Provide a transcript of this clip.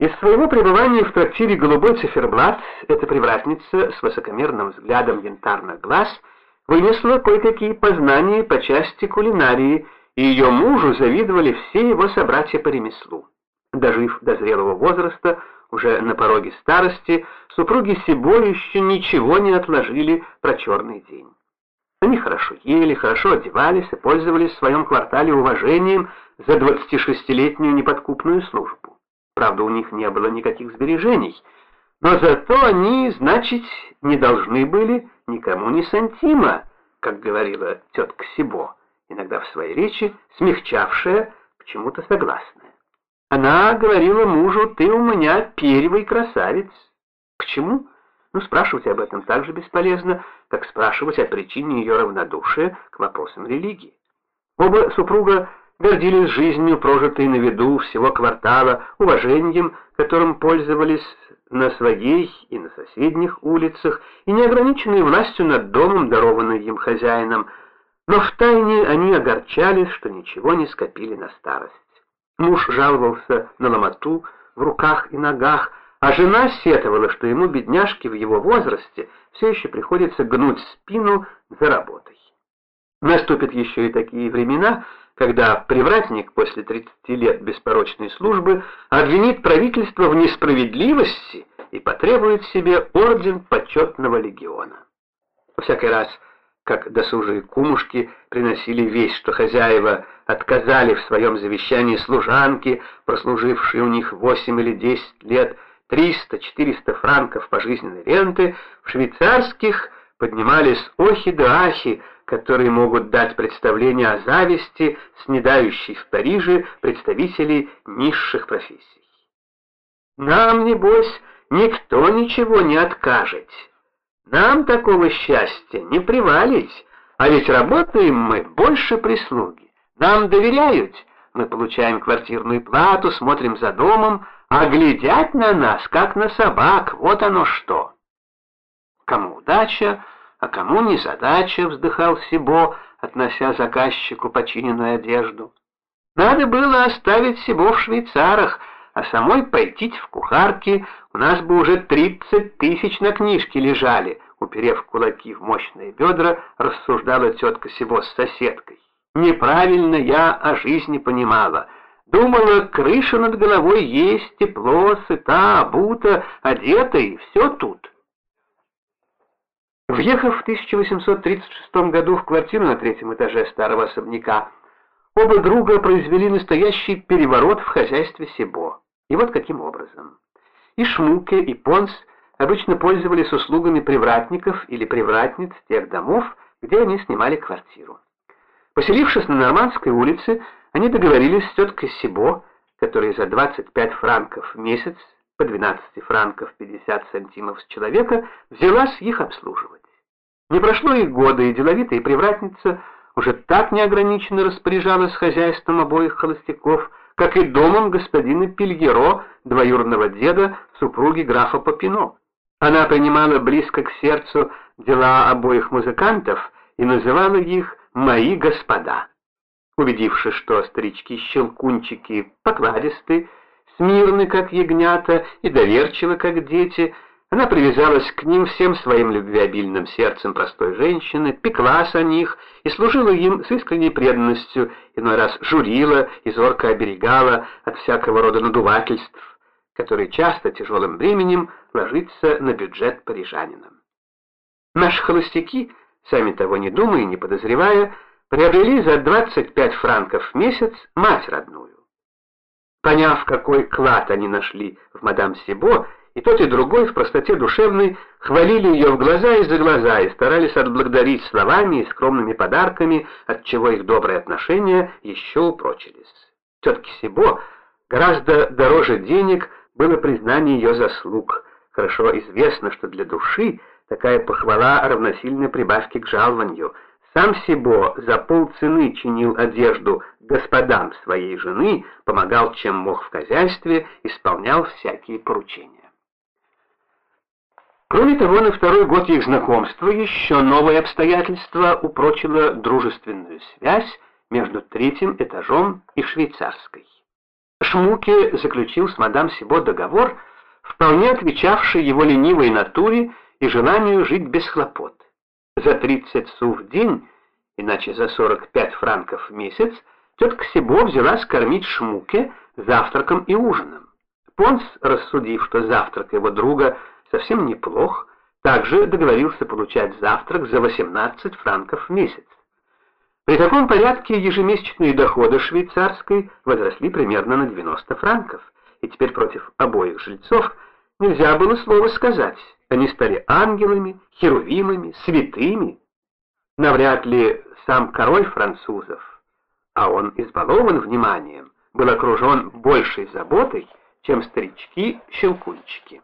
Из своего пребывания в трактире «Голубой циферблат» эта привратница с высокомерным взглядом янтарных глаз вынесла кое-какие познания по части кулинарии, и ее мужу завидовали все его собратья по ремеслу. Дожив до зрелого возраста, уже на пороге старости, супруги Сибо еще ничего не отложили про черный день. Они хорошо ели, хорошо одевались и пользовались в своем квартале уважением за 26-летнюю неподкупную службу. Правда, у них не было никаких сбережений, но зато они, значит, не должны были никому ни сантима, как говорила тетка Сибо, иногда в своей речи смягчавшая к чему-то согласная. Она говорила мужу, ты у меня первый красавец. К чему? Ну, спрашивать об этом так же бесполезно, как спрашивать о причине ее равнодушия к вопросам религии. Оба супруга гордились жизнью, прожитой на виду всего квартала, уважением, которым пользовались на своей и на соседних улицах, и неограниченной властью над домом, дарованной им хозяином, но втайне они огорчались, что ничего не скопили на старость. Муж жаловался на ломоту в руках и ногах, а жена сетовала, что ему, бедняжке, в его возрасте все еще приходится гнуть спину за работой. Наступят еще и такие времена, когда привратник после 30 лет беспорочной службы обвинит правительство в несправедливости и потребует себе орден почетного легиона. Всякий раз, как досужие кумушки приносили весть, что хозяева отказали в своем завещании служанке, прослужившей у них 8 или 10 лет, 300-400 франков пожизненной ренты, в швейцарских поднимались охи да ахи, которые могут дать представление о зависти, снедающей в Париже представителей низших профессий. Нам, небось, никто ничего не откажет. Нам такого счастья не привалить, а ведь работаем мы больше прислуги. Нам доверяют, мы получаем квартирную плату, смотрим за домом, а глядят на нас, как на собак, вот оно что. Кому удача, а кому не задача, вздыхал Сибо, относя заказчику починенную одежду. Надо было оставить Сибо в швейцарах, а самой пойти в кухарки, у нас бы уже тридцать тысяч на книжке лежали, уперев кулаки в мощные бедра, рассуждала тетка Сибо с соседкой. Неправильно я о жизни понимала. Думала, крыша над головой есть, тепло, сыта, обута, одета и все тут. Въехав в 1836 году в квартиру на третьем этаже старого особняка, оба друга произвели настоящий переворот в хозяйстве Себо. И вот каким образом. И Шмуке, и Понс обычно пользовались услугами привратников или привратниц тех домов, где они снимали квартиру. Поселившись на Нормандской улице, они договорились с теткой Себо, которая за 25 франков в месяц по 12 франков 50 сантимов с человека, взялась их обслуживать. Не прошло и года, и деловитая привратница уже так неограниченно распоряжалась хозяйством обоих холостяков, как и домом господина Пильеро, двоюродного деда, супруги графа Попино. Она принимала близко к сердцу дела обоих музыкантов и называла их «мои господа». Убедившись, что старички-щелкунчики покладисты, смирны, как ягнята, и доверчивы, как дети. Она привязалась к ним всем своим любвеобильным сердцем простой женщины, пеклась о них и служила им с искренней преданностью, иной раз журила и зорко оберегала от всякого рода надувательств, которые часто тяжелым бременем ложится на бюджет парижанина. Наши холостяки, сами того не думая и не подозревая, приобрели за 25 франков в месяц мать родную. Поняв, какой клад они нашли в мадам Сибо, и тот, и другой в простоте душевной хвалили ее в глаза и за глаза и старались отблагодарить словами и скромными подарками, от чего их добрые отношения еще упрочились. Тетке Сибо гораздо дороже денег было признание ее заслуг. Хорошо известно, что для души такая похвала равносильна прибавке к жалованию – сам Сибо за полцены чинил одежду господам своей жены, помогал чем мог в хозяйстве, исполнял всякие поручения. Кроме того, на второй год их знакомства еще новое обстоятельство упрочило дружественную связь между третьим этажом и швейцарской. Шмуке заключил с мадам Сибо договор, вполне отвечавший его ленивой натуре и желанию жить без хлопот. За 30 су в день, иначе за 45 франков в месяц, тетка Сибо взялась кормить Шмуке завтраком и ужином. Понс, рассудив, что завтрак его друга совсем неплох, также договорился получать завтрак за 18 франков в месяц. При таком порядке ежемесячные доходы швейцарской возросли примерно на 90 франков, и теперь против обоих жильцов нельзя было слова сказать. Они стали ангелами, херувимами, святыми. Навряд ли сам король французов, а он избалован вниманием, был окружен большей заботой, чем старички-щелкунчики.